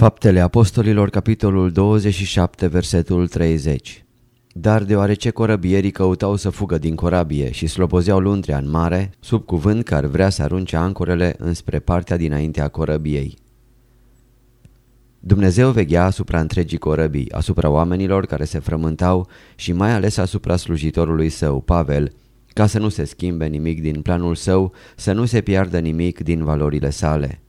Faptele Apostolilor, capitolul 27, versetul 30 Dar deoarece corăbierii căutau să fugă din corabie și slobozeau luntrea în mare, sub cuvânt că ar vrea să arunce ancorele înspre partea dinaintea corăbiei. Dumnezeu veghea asupra întregii corăbii, asupra oamenilor care se frământau și mai ales asupra slujitorului său, Pavel, ca să nu se schimbe nimic din planul său, să nu se piardă nimic din valorile sale.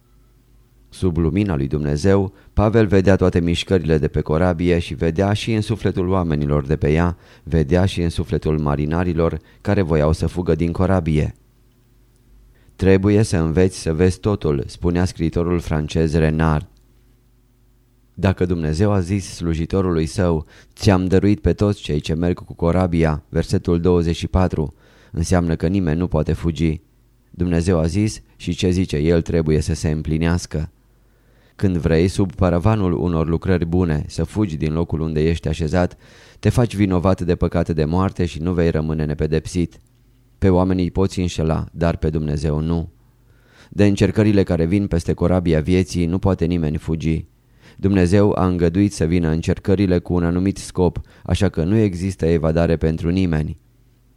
Sub lumina lui Dumnezeu, Pavel vedea toate mișcările de pe corabie și vedea și în sufletul oamenilor de pe ea, vedea și în sufletul marinarilor care voiau să fugă din corabie. Trebuie să înveți să vezi totul, spunea scriitorul francez Renard. Dacă Dumnezeu a zis slujitorului său, ți-am dăruit pe toți cei ce merg cu corabia, versetul 24, înseamnă că nimeni nu poate fugi. Dumnezeu a zis și ce zice El trebuie să se împlinească. Când vrei, sub paravanul unor lucrări bune, să fugi din locul unde ești așezat, te faci vinovat de păcate de moarte și nu vei rămâne nepedepsit. Pe oamenii poți înșela, dar pe Dumnezeu nu. De încercările care vin peste corabia vieții nu poate nimeni fugi. Dumnezeu a îngăduit să vină încercările cu un anumit scop, așa că nu există evadare pentru nimeni.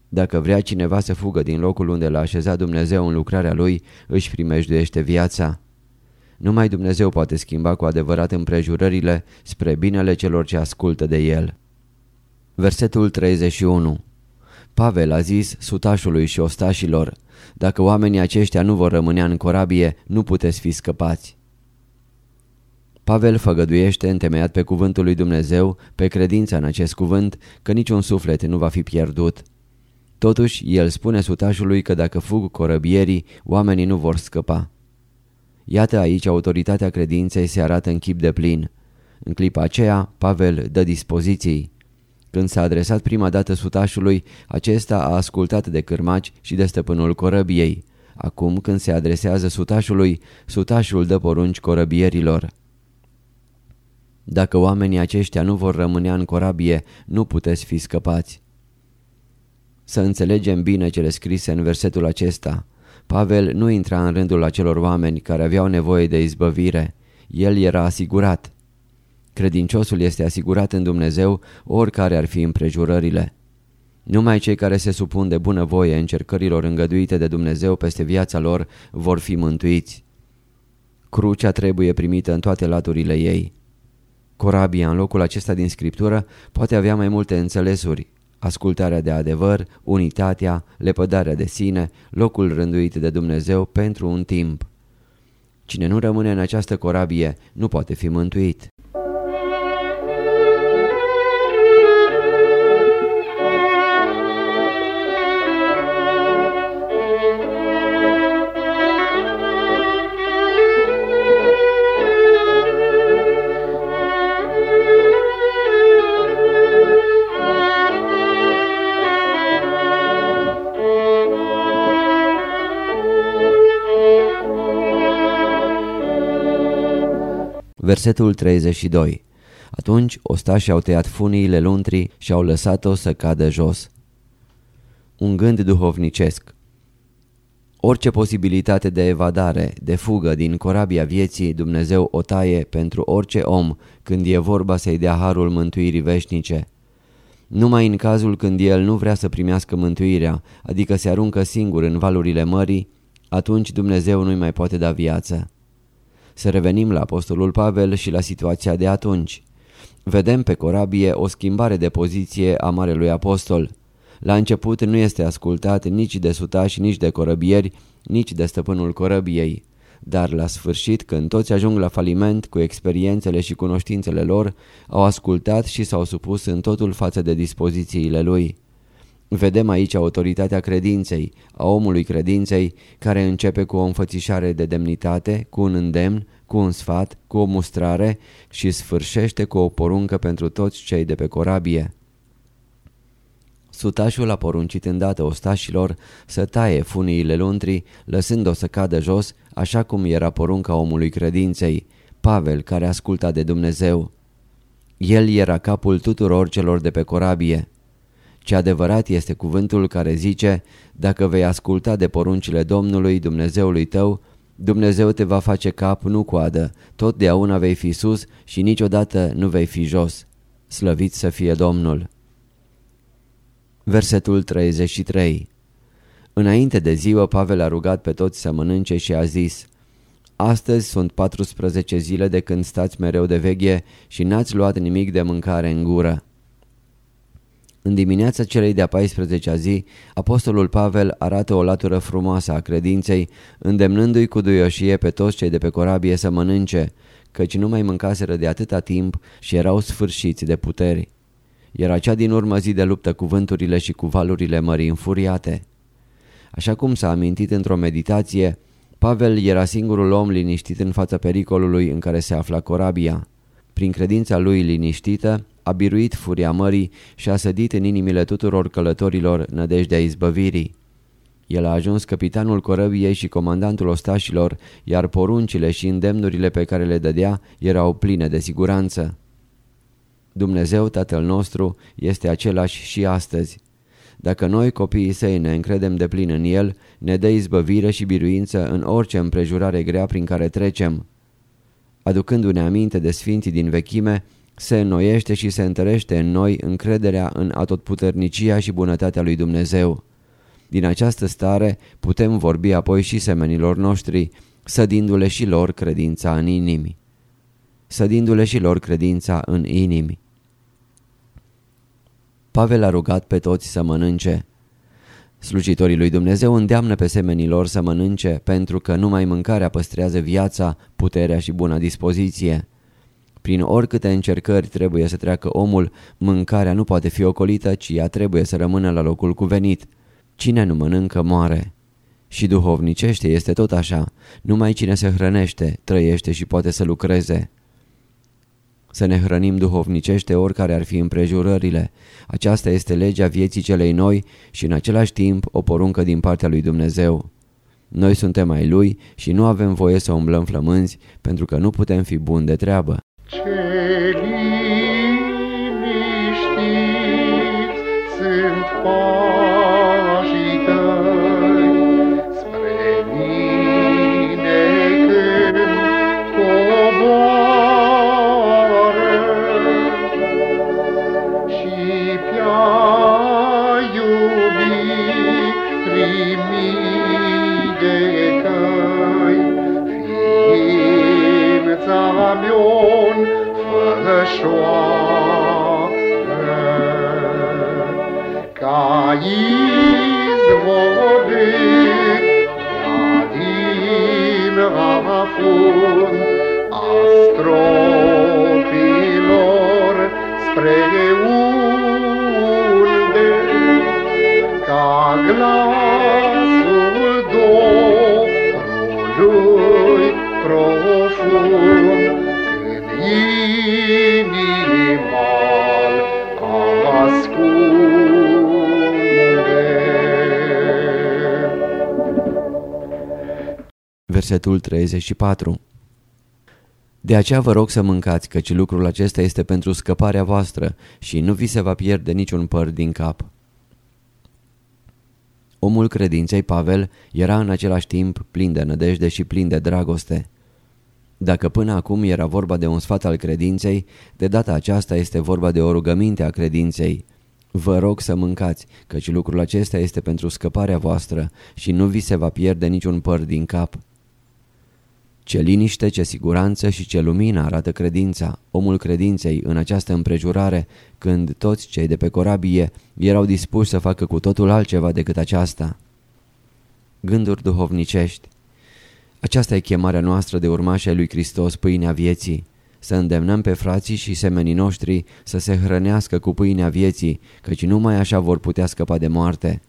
Dacă vrea cineva să fugă din locul unde l-a așezat Dumnezeu în lucrarea lui, își primejduiește viața. Numai Dumnezeu poate schimba cu adevărat împrejurările spre binele celor ce ascultă de El. Versetul 31 Pavel a zis sutașului și ostașilor, dacă oamenii aceștia nu vor rămânea în corabie, nu puteți fi scăpați. Pavel făgăduiește, întemeiat pe cuvântul lui Dumnezeu, pe credința în acest cuvânt, că niciun suflet nu va fi pierdut. Totuși, el spune sutașului că dacă fug corăbierii, oamenii nu vor scăpa. Iată aici autoritatea credinței se arată în chip de plin. În clipa aceea, Pavel dă dispoziții. Când s-a adresat prima dată sutașului, acesta a ascultat de cârmaci și de stăpânul corăbiei. Acum, când se adresează sutașului, sutașul dă porunci corăbierilor. Dacă oamenii aceștia nu vor rămâne în corabie, nu puteți fi scăpați. Să înțelegem bine cele scrise în versetul acesta. Pavel nu intra în rândul acelor oameni care aveau nevoie de izbăvire. El era asigurat. Credinciosul este asigurat în Dumnezeu oricare ar fi împrejurările. Numai cei care se supun de bunăvoie încercărilor îngăduite de Dumnezeu peste viața lor vor fi mântuiți. Crucea trebuie primită în toate laturile ei. Corabia în locul acesta din scriptură poate avea mai multe înțelesuri. Ascultarea de adevăr, unitatea, lepădarea de sine, locul rânduit de Dumnezeu pentru un timp. Cine nu rămâne în această corabie nu poate fi mântuit. Versetul 32 Atunci ostașii au tăiat funiile luntrii și au lăsat-o să cadă jos. Un gând duhovnicesc Orice posibilitate de evadare, de fugă din corabia vieții, Dumnezeu o taie pentru orice om când e vorba să-i dea harul mântuirii veșnice. Numai în cazul când el nu vrea să primească mântuirea, adică se aruncă singur în valurile mării, atunci Dumnezeu nu-i mai poate da viață. Să revenim la apostolul Pavel și la situația de atunci. vedem pe corabie o schimbare de poziție a Marelui Apostol. La început nu este ascultat nici de sutași, nici de corăbieri, nici de stăpânul corăbiei. Dar la sfârșit, când toți ajung la faliment cu experiențele și cunoștințele lor, au ascultat și s-au supus în totul față de dispozițiile lui. Vedem aici autoritatea credinței, a omului credinței, care începe cu o înfățișare de demnitate, cu un îndemn, cu un sfat, cu o mustrare și sfârșește cu o poruncă pentru toți cei de pe corabie. Sutașul a poruncit îndată ostașilor să taie funiile luntrii, lăsând-o să cadă jos, așa cum era porunca omului credinței, Pavel care asculta de Dumnezeu. El era capul tuturor celor de pe corabie. Ce adevărat este cuvântul care zice, dacă vei asculta de poruncile Domnului Dumnezeului tău, Dumnezeu te va face cap, nu coadă, totdeauna vei fi sus și niciodată nu vei fi jos. Slăvit să fie Domnul! Versetul 33 Înainte de ziua, Pavel a rugat pe toți să mănânce și a zis Astăzi sunt 14 zile de când stați mereu de veghe și n-ați luat nimic de mâncare în gură. În dimineața celei de-a 14-a zi, apostolul Pavel arată o latură frumoasă a credinței, îndemnându-i cu duioșie pe toți cei de pe corabie să mănânce, căci nu mai mâncaseră de atâta timp și erau sfârșiți de puteri. Era cea din urmă zi de luptă cu vânturile și cu valurile mării înfuriate. Așa cum s-a amintit într-o meditație, Pavel era singurul om liniștit în fața pericolului în care se afla corabia. Prin credința lui liniștită, a biruit furia mării și a sădit în inimile tuturor călătorilor nădejdea izbăvirii. El a ajuns capitanul corăbiei și comandantul ostașilor, iar poruncile și îndemnurile pe care le dădea erau pline de siguranță. Dumnezeu Tatăl nostru este același și astăzi. Dacă noi copiii săi ne încredem de plin în El, ne dă izbăvire și biruință în orice împrejurare grea prin care trecem. Aducându-ne aminte de sfinții din vechime, se înnoiește și se întărește în noi încrederea în atotputernicia și bunătatea lui Dumnezeu. Din această stare putem vorbi apoi și semenilor noștri, sădindu-le și lor credința în inimi. Sădindu-le și lor credința în inimi. Pavel a rugat pe toți să mănânce. Slujitorii lui Dumnezeu îndeamnă pe semenilor să mănânce pentru că numai mâncarea păstrează viața, puterea și buna dispoziție. Prin oricâte încercări trebuie să treacă omul, mâncarea nu poate fi ocolită, ci ea trebuie să rămână la locul cuvenit. Cine nu mănâncă moare. Și duhovnicește este tot așa, numai cine se hrănește, trăiește și poate să lucreze. Să ne hrănim duhovnicește oricare ar fi împrejurările. Aceasta este legea vieții celei noi și în același timp o poruncă din partea lui Dumnezeu. Noi suntem ai Lui și nu avem voie să umblăm flămânzi pentru că nu putem fi buni de treabă. Ce sunt pașii Versetul 34 De aceea vă rog să mâncați, căci lucrul acesta este pentru scăparea voastră și nu vi se va pierde niciun păr din cap. Omul credinței Pavel era în același timp plin de nădejde și plin de dragoste. Dacă până acum era vorba de un sfat al credinței, de data aceasta este vorba de o rugăminte a credinței. Vă rog să mâncați, căci lucrul acesta este pentru scăparea voastră și nu vi se va pierde niciun păr din cap. Ce liniște, ce siguranță și ce lumină arată credința, omul credinței în această împrejurare, când toți cei de pe corabie erau dispuși să facă cu totul altceva decât aceasta. Gânduri duhovnicești Aceasta e chemarea noastră de urmași ai lui Hristos, pâinea vieții. Să îndemnăm pe frații și semenii noștri să se hrănească cu pâinea vieții, căci numai așa vor putea scăpa de moarte.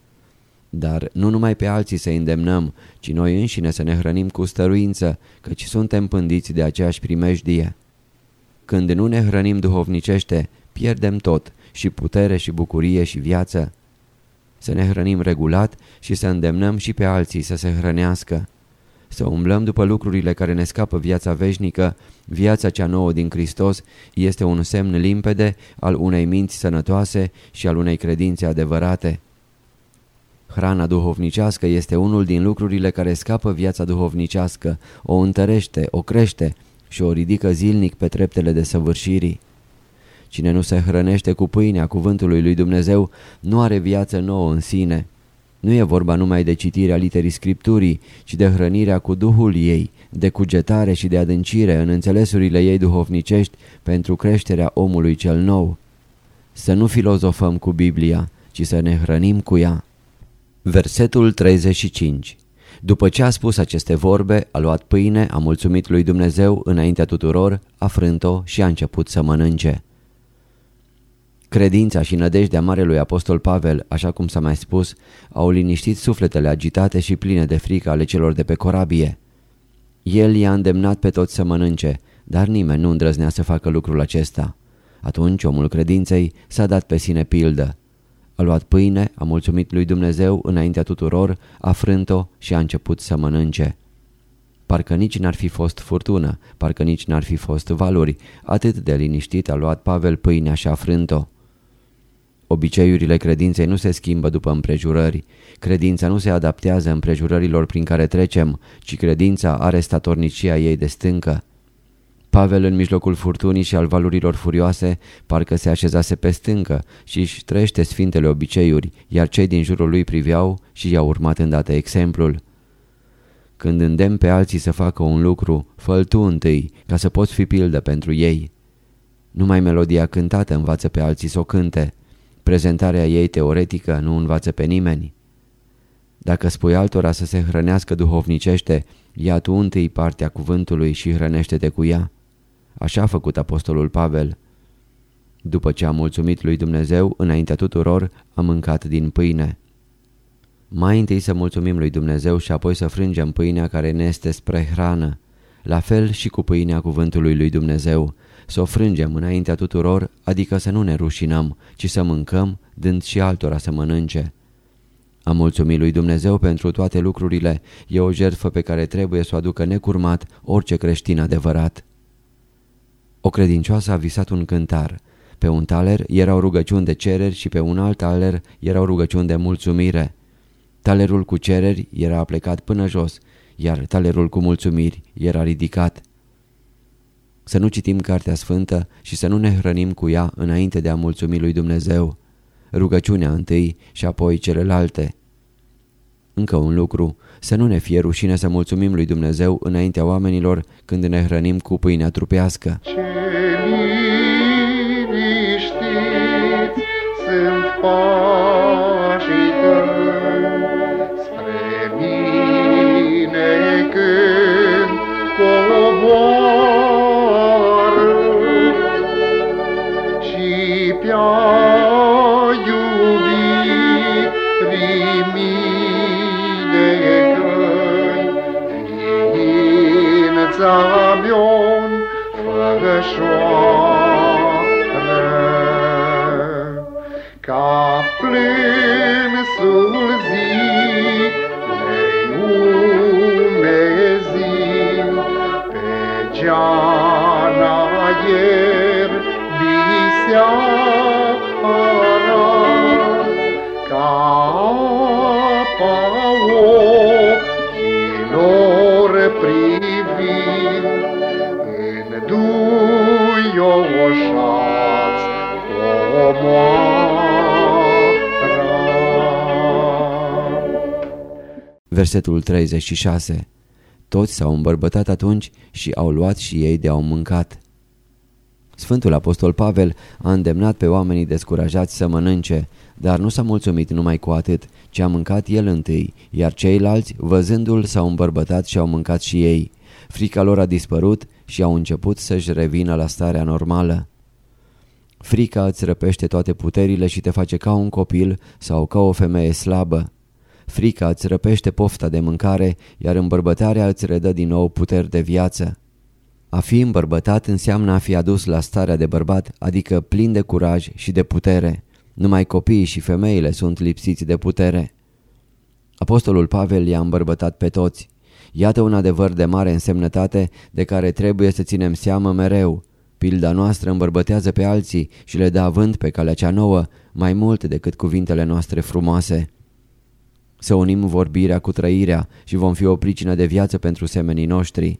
Dar nu numai pe alții să îndemnăm, ci noi înșine să ne hrănim cu stăruință, căci suntem pândiți de aceeași primejdie. Când nu ne hrănim duhovnicește, pierdem tot, și putere și bucurie și viață. Să ne hrănim regulat și să îndemnăm și pe alții să se hrănească. Să umblăm după lucrurile care ne scapă viața veșnică, viața cea nouă din Hristos, este un semn limpede al unei minți sănătoase și al unei credințe adevărate. Hrana duhovnicească este unul din lucrurile care scapă viața duhovnicească, o întărește, o crește și o ridică zilnic pe treptele de săvârșirii. Cine nu se hrănește cu pâinea cuvântului lui Dumnezeu nu are viață nouă în sine. Nu e vorba numai de citirea literii Scripturii, ci de hrănirea cu Duhul ei, de cugetare și de adâncire în înțelesurile ei duhovnicești pentru creșterea omului cel nou. Să nu filozofăm cu Biblia, ci să ne hrănim cu ea. Versetul 35 După ce a spus aceste vorbe, a luat pâine, a mulțumit lui Dumnezeu înaintea tuturor, a frânt-o și a început să mănânce. Credința și nădejdea Marelui Apostol Pavel, așa cum s-a mai spus, au liniștit sufletele agitate și pline de frică ale celor de pe corabie. El i-a îndemnat pe toți să mănânce, dar nimeni nu îndrăznea să facă lucrul acesta. Atunci omul credinței s-a dat pe sine pildă. A luat pâine, a mulțumit lui Dumnezeu înaintea tuturor, a frânt-o și a început să mănânce. Parcă nici n-ar fi fost furtună, parcă nici n-ar fi fost valuri, atât de liniștit a luat Pavel pâinea și a frânt-o. Obiceiurile credinței nu se schimbă după împrejurări. Credința nu se adaptează împrejurărilor prin care trecem, ci credința are statornicia ei de stâncă. Pavel în mijlocul furtunii și al valurilor furioase parcă se așezase pe stâncă și își trăiește sfintele obiceiuri, iar cei din jurul lui priveau și i-au urmat îndată exemplul. Când îndemn pe alții să facă un lucru, fă tu întâi, ca să poți fi pildă pentru ei. Numai melodia cântată învață pe alții să o cânte. Prezentarea ei teoretică nu învață pe nimeni. Dacă spui altora să se hrănească duhovnicește, ia tu întâi partea cuvântului și hrănește-te cu ea. Așa a făcut apostolul Pavel. După ce a mulțumit lui Dumnezeu, înaintea tuturor, a mâncat din pâine. Mai întâi să mulțumim lui Dumnezeu și apoi să frângem pâinea care ne este spre hrană. La fel și cu pâinea cuvântului lui Dumnezeu. Să o frângem înaintea tuturor, adică să nu ne rușinăm, ci să mâncăm, dând și altora să mănânce. A mulțumit lui Dumnezeu pentru toate lucrurile e o jertfă pe care trebuie să o aducă necurmat orice creștin adevărat. O credincioasă a visat un cântar. Pe un taler erau rugăciuni de cereri și pe un alt taler erau rugăciuni de mulțumire. Talerul cu cereri era plecat până jos, iar talerul cu mulțumiri era ridicat. Să nu citim Cartea Sfântă și să nu ne hrănim cu ea înainte de a mulțumi lui Dumnezeu. Rugăciunea întâi și apoi celelalte. Încă un lucru, să nu ne fie rușine să mulțumim lui Dumnezeu înaintea oamenilor când ne hrănim cu pâinea trupească. Ce sunt pașii Versetul 36 Toți s-au îmbărbătat atunci și au luat și ei de au mâncat. Sfântul Apostol Pavel a îndemnat pe oamenii descurajați să mănânce, dar nu s-a mulțumit numai cu atât, ci a mâncat el întâi, iar ceilalți, văzându-l, s-au îmbărbătat și au mâncat și ei. Frica lor a dispărut și au început să-și revină la starea normală. Frica îți răpește toate puterile și te face ca un copil sau ca o femeie slabă. Frica îți răpește pofta de mâncare, iar îmbărbătarea îți redă din nou puteri de viață. A fi îmbărbătat înseamnă a fi adus la starea de bărbat, adică plin de curaj și de putere. Numai copiii și femeile sunt lipsiți de putere. Apostolul Pavel i-a îmbărbătat pe toți. Iată un adevăr de mare însemnătate de care trebuie să ținem seamă mereu. Pilda noastră îmbărbătează pe alții și le dă avânt pe calea cea nouă mai mult decât cuvintele noastre frumoase. Să unim vorbirea cu trăirea și vom fi o pricină de viață pentru semenii noștri.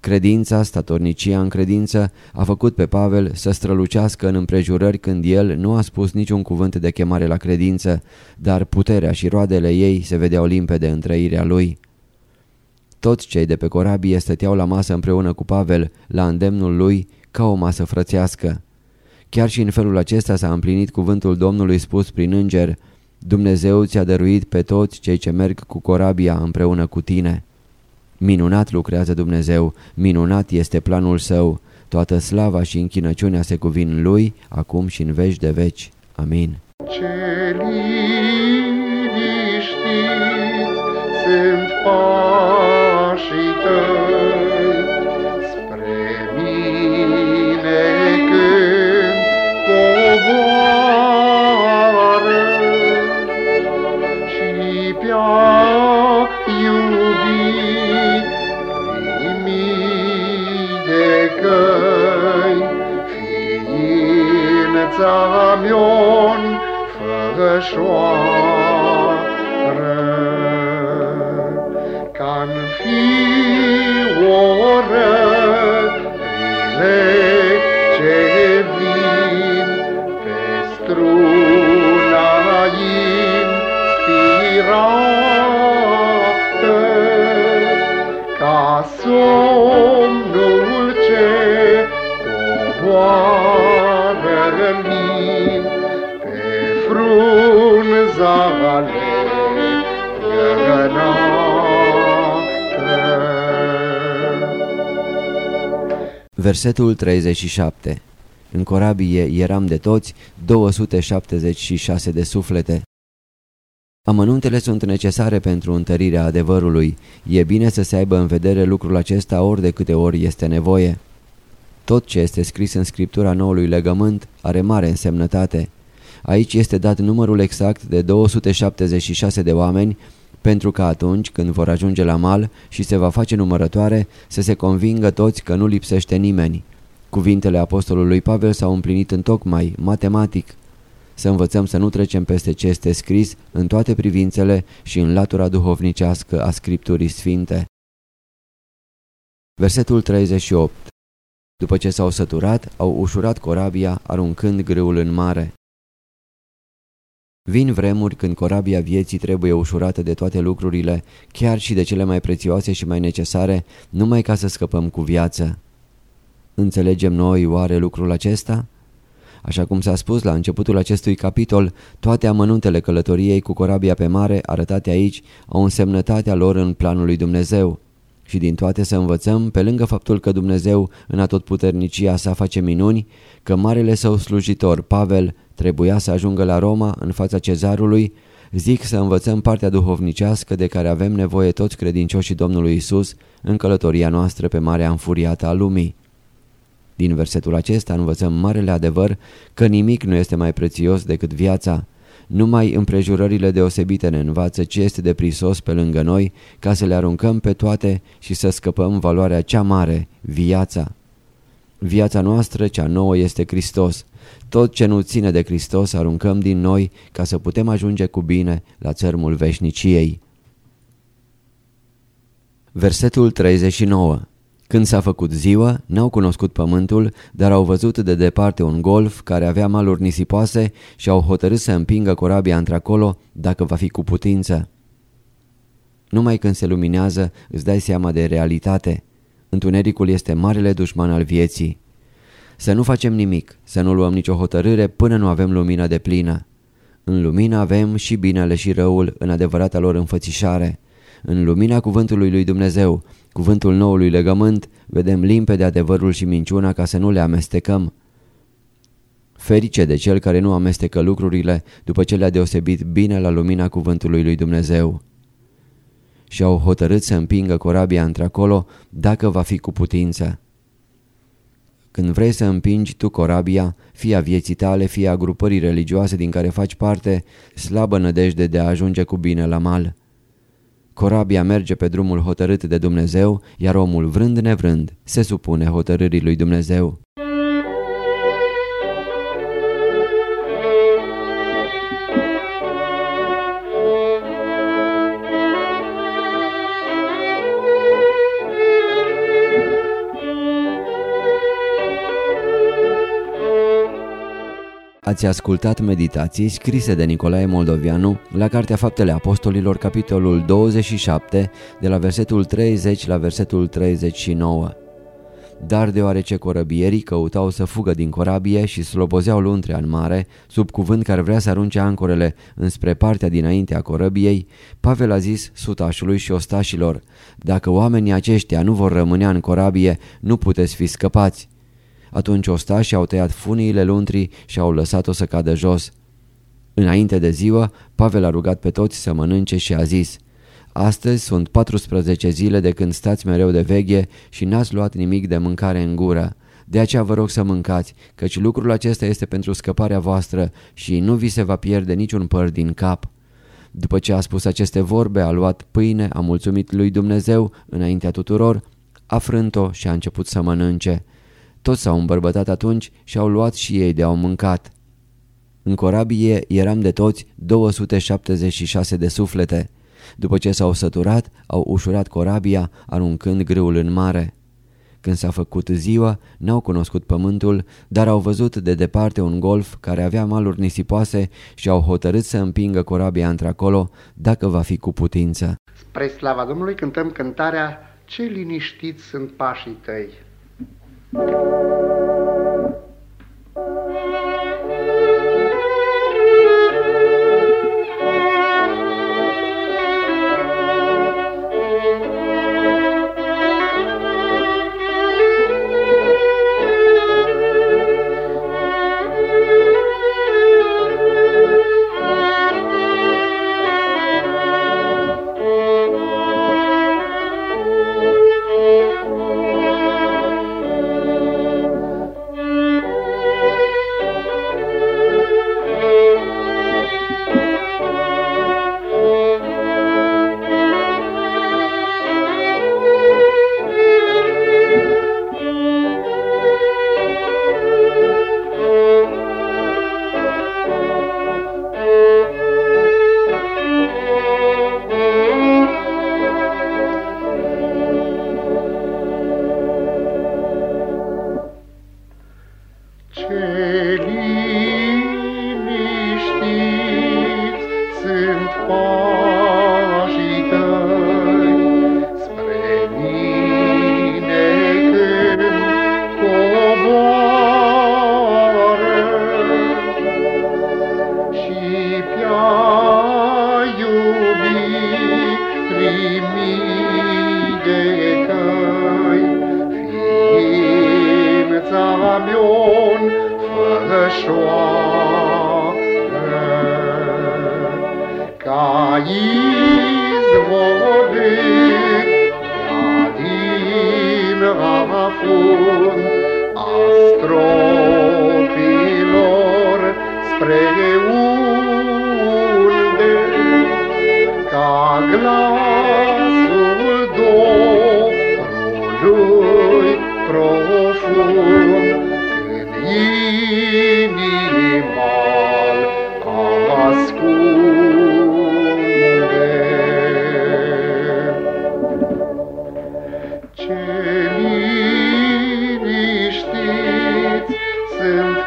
Credința, statornicia în credință, a făcut pe Pavel să strălucească în împrejurări când el nu a spus niciun cuvânt de chemare la credință, dar puterea și roadele ei se vedeau limpede în trăirea lui. Toți cei de pe corabie stăteau la masă împreună cu Pavel, la îndemnul lui, ca o masă frățească. Chiar și în felul acesta s-a împlinit cuvântul Domnului spus prin înger, Dumnezeu ți-a dăruit pe toți cei ce merg cu corabia împreună cu tine. Minunat lucrează Dumnezeu, minunat este planul său, toată slava și închinăciunea se cuvin lui, acum și în veci de veci. Amin. Ce liniștiți sunt pașii tăi frunzale gănată. Versetul 37 În corabie eram de toți 276 de suflete. Amănuntele sunt necesare pentru întărirea adevărului. E bine să se aibă în vedere lucrul acesta ori de câte ori este nevoie. Tot ce este scris în scriptura noului legământ are mare însemnătate. Aici este dat numărul exact de 276 de oameni pentru că atunci când vor ajunge la mal și se va face numărătoare să se convingă toți că nu lipsește nimeni. Cuvintele apostolului Pavel s-au împlinit în tocmai, matematic. Să învățăm să nu trecem peste ce este scris în toate privințele și în latura duhovnicească a Scripturii Sfinte. Versetul 38 După ce s-au săturat, au ușurat corabia, aruncând grâul în mare. Vin vremuri când corabia vieții trebuie ușurată de toate lucrurile, chiar și de cele mai prețioase și mai necesare, numai ca să scăpăm cu viață. Înțelegem noi oare lucrul acesta? Așa cum s-a spus la începutul acestui capitol, toate amănuntele călătoriei cu corabia pe mare arătate aici au însemnătatea lor în planul lui Dumnezeu. Și din toate să învățăm, pe lângă faptul că Dumnezeu în atotputernicia sa face minuni, că marele său slujitor, Pavel, trebuia să ajungă la Roma în fața cezarului, zic să învățăm partea duhovnicească de care avem nevoie toți credincioșii Domnului Isus în călătoria noastră pe marea înfuriată a lumii. Din versetul acesta învățăm marele adevăr că nimic nu este mai prețios decât viața. Numai împrejurările deosebite ne învață ce este de prisos pe lângă noi ca să le aruncăm pe toate și să scăpăm valoarea cea mare, viața. Viața noastră, cea nouă, este Hristos. Tot ce nu ține de Hristos aruncăm din noi ca să putem ajunge cu bine la țărmul veșniciei. Versetul 39 Când s-a făcut ziua, n-au cunoscut pământul, dar au văzut de departe un golf care avea maluri nisipoase și au hotărât să împingă corabia într-acolo dacă va fi cu putință. Numai când se luminează îți dai seama de realitate. Întunericul este marele dușman al vieții. Să nu facem nimic, să nu luăm nicio hotărâre până nu avem lumina de plină. În lumină avem și binele și răul în adevărata lor înfățișare. În lumina cuvântului lui Dumnezeu, cuvântul noului legământ, vedem limpede adevărul și minciuna ca să nu le amestecăm. Ferice de cel care nu amestecă lucrurile după ce le-a deosebit bine la lumina cuvântului lui Dumnezeu. Și au hotărât să împingă corabia într-acolo dacă va fi cu putință. Când vrei să împingi tu corabia, fie a vieții tale, fie a grupării religioase din care faci parte, slabă nădejde de a ajunge cu bine la mal. Corabia merge pe drumul hotărât de Dumnezeu, iar omul vrând nevrând se supune hotărârii lui Dumnezeu. Ați ascultat meditații scrise de Nicolae Moldovianu la Cartea Faptele Apostolilor, capitolul 27, de la versetul 30 la versetul 39. Dar deoarece corăbierii căutau să fugă din corabie și slobozeau luntrea în mare, sub cuvânt care vrea să arunce ancorele înspre partea dinainte a corăbiei, Pavel a zis sutașului și ostașilor, Dacă oamenii aceștia nu vor rămâne în corabie, nu puteți fi scăpați. Atunci ostașii au tăiat funiile luntrii și au lăsat-o să cadă jos. Înainte de ziua, Pavel a rugat pe toți să mănânce și a zis Astăzi sunt 14 zile de când stați mereu de veghe și n-ați luat nimic de mâncare în gură. De aceea vă rog să mâncați, căci lucrul acesta este pentru scăparea voastră și nu vi se va pierde niciun păr din cap. După ce a spus aceste vorbe, a luat pâine, a mulțumit lui Dumnezeu înaintea tuturor, a frânt-o și a început să mănânce. Toți s-au îmbărbătat atunci și au luat și ei de au mâncat. În corabie eram de toți 276 de suflete. După ce s-au săturat, au ușurat corabia, aruncând grâul în mare. Când s-a făcut ziua, n-au cunoscut pământul, dar au văzut de departe un golf care avea maluri nisipoase și au hotărât să împingă corabia într-acolo, dacă va fi cu putință. Spre slava Domnului cântăm cântarea Ce liniștiți sunt pașii tăi. Ce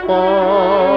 sunt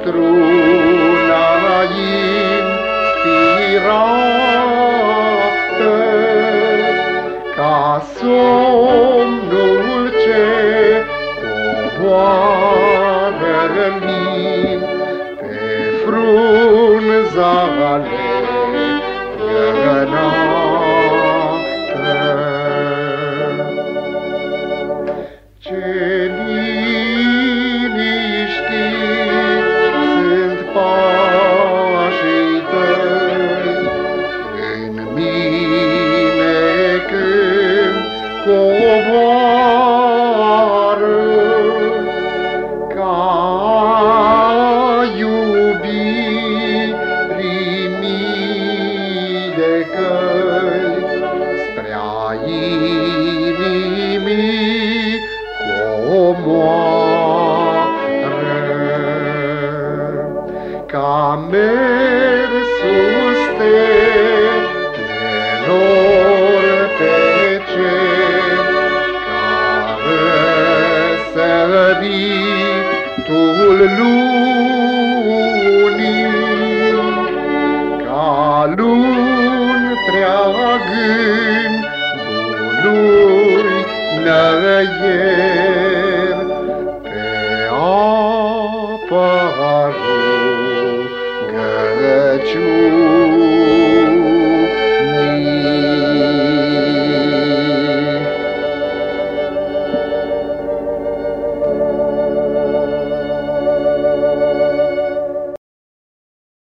struna inspirată, ca somnul ce coboară lin pe frunzale